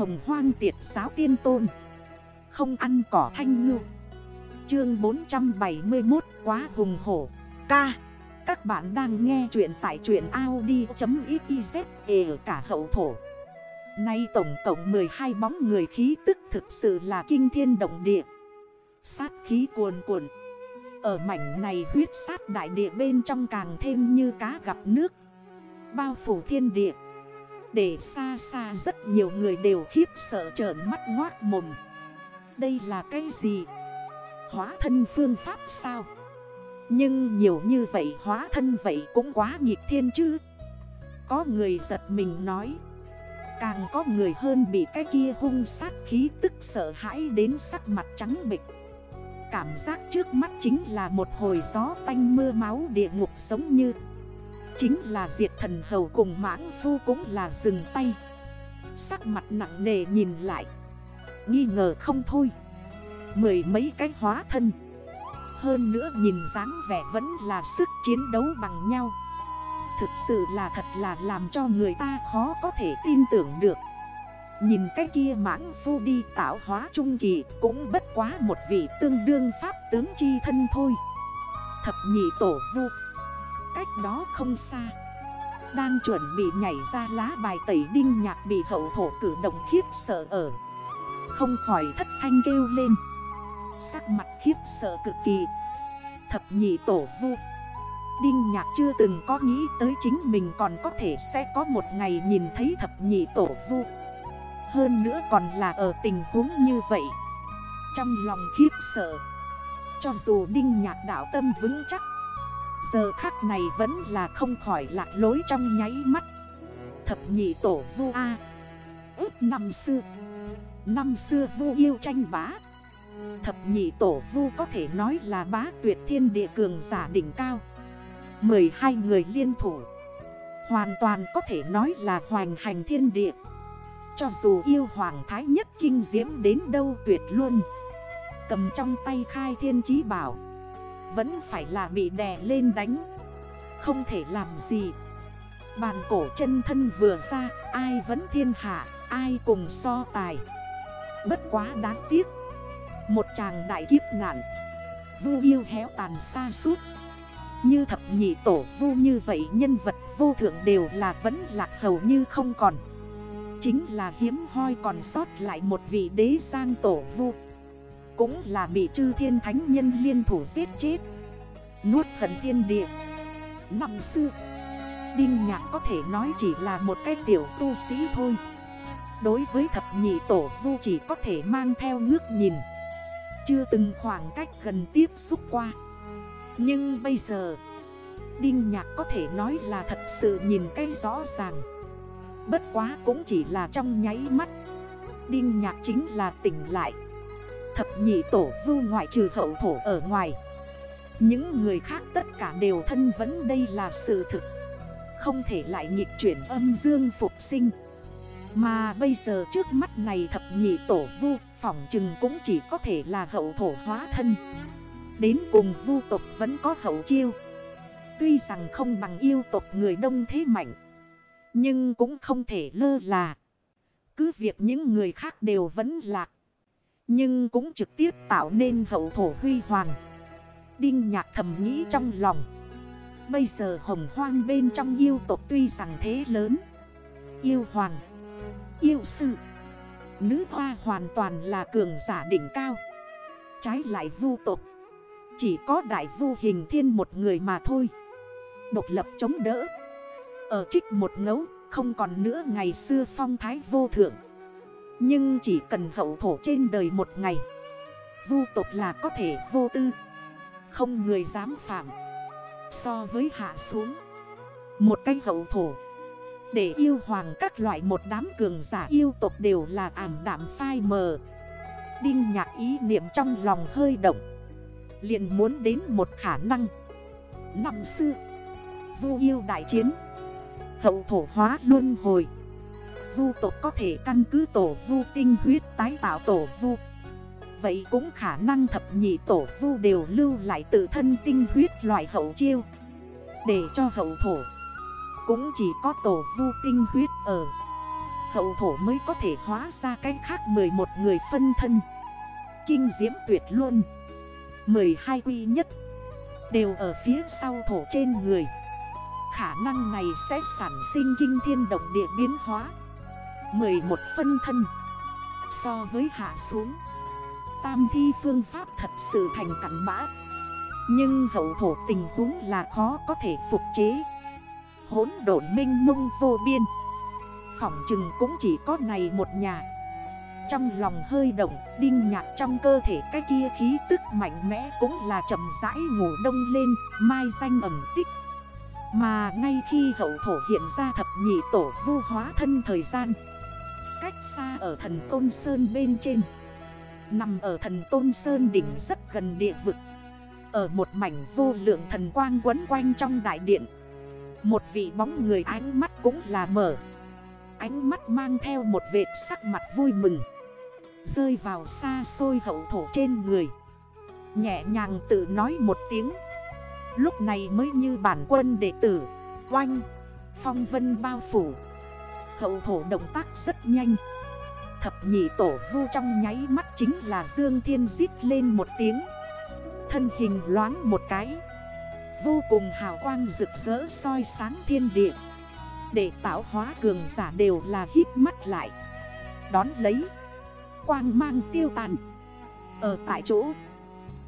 hồng hoang tiệt giáo tiên tôn. Không ăn cỏ thanh ngư. Chương 471 quá hùng hổ. Ca. Các bạn đang nghe chuyện tại chuyện Audi.xyz ở cả hậu thổ. Nay tổng cộng 12 bóng người khí tức thực sự là kinh thiên động địa. Sát khí cuồn cuộn. Ở mảnh này huyết sát đại địa bên trong càng thêm như cá gặp nước. Bao phủ thiên địa. Để xa xa rất nhiều người đều khiếp sợ trởn mắt ngoác mồm Đây là cái gì? Hóa thân phương pháp sao? Nhưng nhiều như vậy hóa thân vậy cũng quá nghịch thiên chứ Có người giật mình nói, Càng có người hơn bị cái kia hung sát khí tức sợ hãi đến sắc mặt trắng bịch Cảm giác trước mắt chính là một hồi gió tanh mưa máu địa ngục giống như Chính là diệt thần hầu cùng mãng phu cũng là dừng tay. Sắc mặt nặng nề nhìn lại. Nghi ngờ không thôi. Mười mấy cái hóa thân. Hơn nữa nhìn dáng vẻ vẫn là sức chiến đấu bằng nhau. Thực sự là thật là làm cho người ta khó có thể tin tưởng được. Nhìn cái kia mãng phu đi tạo hóa trung kỳ Cũng bất quá một vị tương đương pháp tướng chi thân thôi. Thập nhị tổ vu Cách đó không xa. Đang chuẩn bị nhảy ra lá bài tẩy đinh nhạc bị hậu thổ cử động khiếp sợ ở. Không khỏi thất thanh kêu lên. Sắc mặt khiếp sợ cực kỳ. Thập nhị tổ vu. Đinh nhạc chưa từng có nghĩ tới chính mình còn có thể sẽ có một ngày nhìn thấy thập nhị tổ vu. Hơn nữa còn là ở tình huống như vậy. Trong lòng khiếp sợ. Cho dù đinh nhạc đảo tâm vững chắc Giờ khắc này vẫn là không khỏi lạc lối trong nháy mắt. Thập nhị tổ vu A. Ước năm xưa. Năm xưa vu yêu tranh bá. Thập nhị tổ vu có thể nói là bá tuyệt thiên địa cường giả đỉnh cao. 12 người liên thủ. Hoàn toàn có thể nói là hoành hành thiên địa. Cho dù yêu hoàng thái nhất kinh diễm đến đâu tuyệt luôn. Cầm trong tay khai thiên chí bảo. Vẫn phải là bị đè lên đánh. Không thể làm gì. Bàn cổ chân thân vừa ra, Ai vẫn thiên hạ, Ai cùng so tài. Bất quá đáng tiếc, Một chàng đại kiếp nạn, Vu yêu héo tàn xa suốt. Như thập nhị tổ vu như vậy, Nhân vật vô thượng đều là vẫn lạc hầu như không còn. Chính là hiếm hoi còn sót lại một vị đế sang tổ vu. Cũng là bị chư thiên thánh nhân liên thủ giết chết. Nuốt hận thiên địa. Năm xưa, Đinh nhạc có thể nói chỉ là một cái tiểu tu sĩ thôi. Đối với thập nhị tổ vu chỉ có thể mang theo ngước nhìn. Chưa từng khoảng cách gần tiếp xúc qua. Nhưng bây giờ, Đinh nhạc có thể nói là thật sự nhìn cái rõ ràng. Bất quá cũng chỉ là trong nháy mắt. Đinh nhạc chính là tỉnh lại. Thập nhị tổ vu ngoại trừ hậu thổ ở ngoài. Những người khác tất cả đều thân vẫn đây là sự thực. Không thể lại nhịp chuyển âm dương phục sinh. Mà bây giờ trước mắt này thập nhị tổ vu Phỏng chừng cũng chỉ có thể là hậu thổ hóa thân. Đến cùng vu tộc vẫn có hậu chiêu. Tuy rằng không bằng yêu tộc người đông thế mạnh, Nhưng cũng không thể lơ là. Cứ việc những người khác đều vẫn lạc nhưng cũng trực tiếp tạo nên hậu thổ huy hoàng. Đinh nhạc thầm nghĩ trong lòng. Bây giờ hồng hoang bên trong yêu tộc tuy rằng thế lớn, Yêu hoàng, Yêu sư, Nữ hoa hoàn toàn là cường giả đỉnh cao. Trái lại vu tộc, Chỉ có đại vu hình thiên một người mà thôi. Độc lập chống đỡ, Ở trích một ngấu, Không còn nữa ngày xưa phong thái vô thượng. Nhưng chỉ cần hậu thổ trên đời một ngày, Vu tộc là có thể vô tư. Không người dám phạm. So với hạ xuống, Một cái hậu thổ, Để yêu hoàng các loại một đám cường giả yêu tộc đều là ảm đảm phai mờ. Đinh nhạc ý niệm trong lòng hơi động, liền muốn đến một khả năng. Năm xưa, Vu yêu đại chiến, Hậu thổ hóa luân hồi. Vu tộc có thể căn cứ tổ vu tinh huyết tái tạo tổ vu. Vậy cũng khả năng thập nhị tổ vu đều lưu lại tự thân tinh huyết loại hậu chiêu. Để cho hậu thổ, Cũng chỉ có tổ vu tinh huyết ở. Hậu thổ mới có thể hóa ra cách khác 11 người phân thân. Kinh diễm tuyệt luôn 12 quy nhất, Đều ở phía sau thổ trên người. Khả năng này sẽ sản sinh kinh thiên động địa biến hóa. 11 phân thân. So với hạ xuống, Tam thi phương pháp thật sự thành cảnh bã. Nhưng hậu thổ tình huống là khó có thể phục chế. Hốn độn minh mông vô biên. Phỏng chừng cũng chỉ có này một nhà. Trong lòng hơi động, Đinh nhạc trong cơ thể cái kia khí tức mạnh mẽ Cũng là chậm rãi ngủ đông lên, Mai danh ẩm tích. Mà ngay khi hậu thổ hiện ra thập nhị tổ vu hóa thân thời gian Cách xa ở thần Tôn Sơn bên trên. Nằm ở thần Tôn Sơn đỉnh rất gần địa vực. Ở một mảnh vô lượng thần quang quấn quanh trong đại điện. Một vị bóng người ánh mắt cũng là mở. Ánh mắt mang theo một vệt sắc mặt vui mừng. Rơi vào xa xôi hậu thổ trên người. Nhẹ nhàng tự nói một tiếng. Lúc này mới như bản quân đệ tử. Oanh, Phong vân bao phủ. Hậu thổ động tác rất nhanh. Thập nhị tổ vu trong nháy mắt chính là Dương Thiên giít lên một tiếng. Thân hình loáng một cái. Vô cùng hào quang rực rỡ soi sáng thiên địa. Để tạo hóa cường giả đều là hít mắt lại. Đón lấy. Quang mang tiêu tàn. Ở tại chỗ.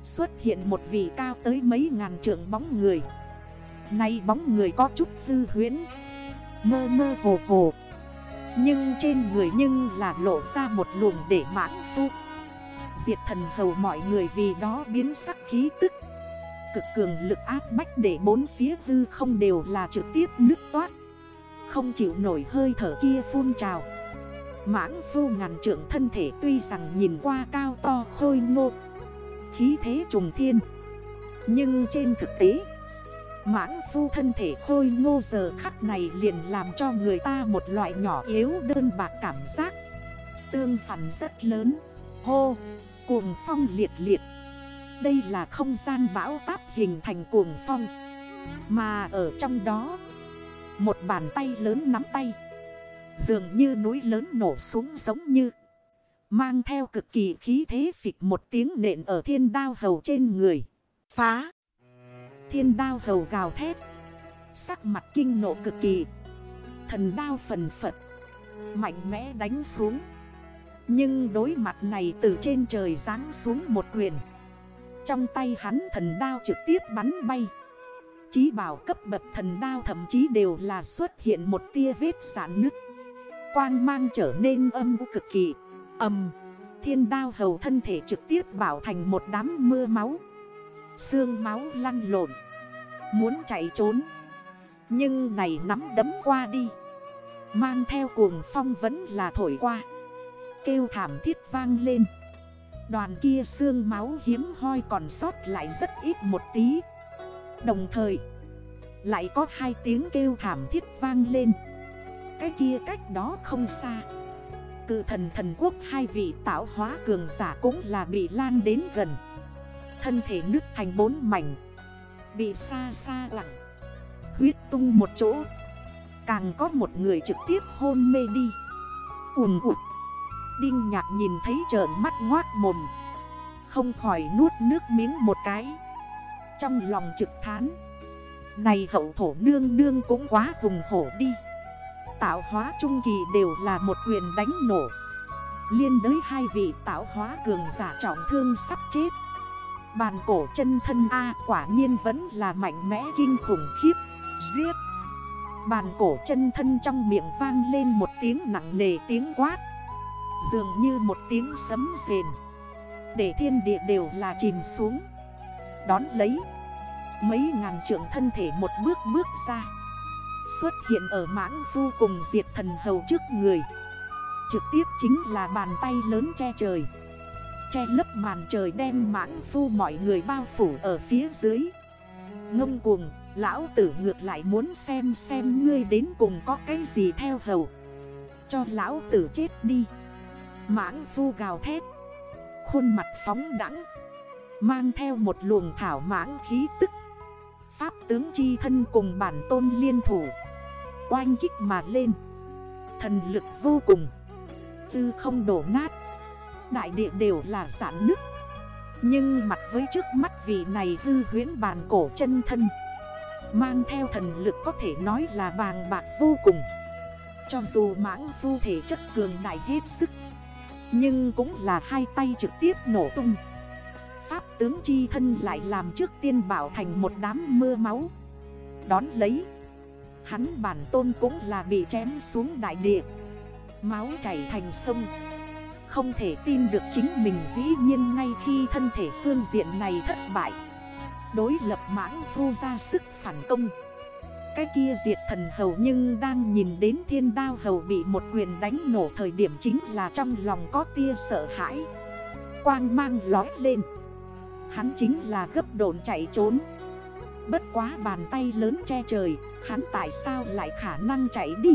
Xuất hiện một vị cao tới mấy ngàn trượng bóng người. Nay bóng người có chút tư huyến. Mơ mơ hồ hồ. Nhưng trên người nhưng là lộ ra một luồng để mãn phu. Diệt thần hầu mọi người vì đó biến sắc khí tức. Cực cường lực áp bách để bốn phía hư không đều là trực tiếp nước toát. Không chịu nổi hơi thở kia phun trào. Mãng phu ngàn trưởng thân thể tuy rằng nhìn qua cao to khôi ngô. Khí thế trùng thiên. Nhưng trên thực tế Mãng phu thân thể khôi ngô giờ khắc này liền làm cho người ta một loại nhỏ yếu đơn bạc cảm giác. Tương phản rất lớn. Hô, cuồng phong liệt liệt. Đây là không gian bão táp hình thành cuồng phong. Mà ở trong đó Một bàn tay lớn nắm tay. Dường như núi lớn nổ xuống giống như. Mang theo cực kỳ khí thế phịch một tiếng nện ở thiên đao hầu trên người. Phá. Thiên đao hầu gào thét. Sắc mặt kinh nộ cực kỳ. Thần đao phần phật. Mạnh mẽ đánh xuống. Nhưng đối mặt này từ trên trời ráng xuống một quyền. Trong tay hắn thần đao trực tiếp bắn bay. Chí bảo cấp bậc thần đao thậm chí đều là xuất hiện một tia vết sản nứt. Quang mang trở nên âm u cực kỳ. Âm Thiên đao hầu thân thể trực tiếp bảo thành một đám mưa máu. Xương máu lăn lộn. Muốn chạy trốn. Nhưng này nắm đấm qua đi. Mang theo cuồng phong vẫn là thổi qua. Kêu thảm thiết vang lên. Đoàn kia xương máu hiếm hoi còn sót lại rất ít một tí. Đồng thời, Lại có hai tiếng kêu thảm thiết vang lên. Cái kia cách đó không xa. Cự thần thần quốc hai vị tạo hóa cường giả cũng là bị lan đến gần. Thân thể nứt thành bốn mảnh, Bị xa xa lặng Huyết tung một chỗ. Càng có một người trực tiếp hôn mê đi. Ùm ụt. Đinh nhạc nhìn thấy trợn mắt ngoát mồm, Không khỏi nuốt nước miếng một cái. Trong lòng trực thán, Này hậu thổ nương nương cũng quá hùng hổ đi. Tạo hóa trung kỳ đều là một quyền đánh nổ. Liên đới hai vị tạo hóa cường giả trọng thương sắp chết. Bàn cổ chân thân A quả nhiên vẫn là mạnh mẽ kinh khủng khiếp. Giết. Bàn cổ chân thân trong miệng vang lên một tiếng nặng nề tiếng quát. Dường như một tiếng sấm rền. Để thiên địa đều là chìm xuống. Đón lấy. Mấy ngàn trượng thân thể một bước bước ra. Xuất hiện ở mãng phu cùng diệt thần hầu trước người. Trực tiếp chính là bàn tay lớn che trời. Che lấp màn trời đem mãng phu mọi người bao phủ ở phía dưới. Ngông cuồng, lão tử ngược lại muốn xem xem ngươi đến cùng có cái gì theo hầu. Cho lão tử chết đi. Mãng phu gào thét. Khuôn mặt phóng đẳng. Mang theo một luồng thảo mãng khí tức. Pháp tướng chi thân cùng bản tôn liên thủ. Oanh kích mà lên. Thần lực vô cùng. Tư không đổ nát. Đại địa đều là giãn nứt. Nhưng mặt với trước mắt vị này hư huyến bàn cổ chân thân, Mang theo thần lực có thể nói là bàng bạc vô cùng. Cho dù mãng phu thể chất cường đại hết sức, Nhưng cũng là hai tay trực tiếp nổ tung. Pháp tướng chi thân lại làm trước tiên bảo thành một đám mưa máu. Đón lấy, Hắn bản tôn cũng là bị chém xuống đại địa. Máu chảy thành sông. Không thể tin được chính mình dĩ nhiên ngay khi thân thể phương diện này thất bại. Đối lập mãng phu ra sức phản công. Cái kia diệt thần hầu nhưng đang nhìn đến thiên đao hầu bị một quyền đánh nổ thời điểm chính là trong lòng có tia sợ hãi. Quang mang lói lên. Hắn chính là gấp đồn chạy trốn. Bất quá bàn tay lớn che trời, Hắn tại sao lại khả năng chạy đi?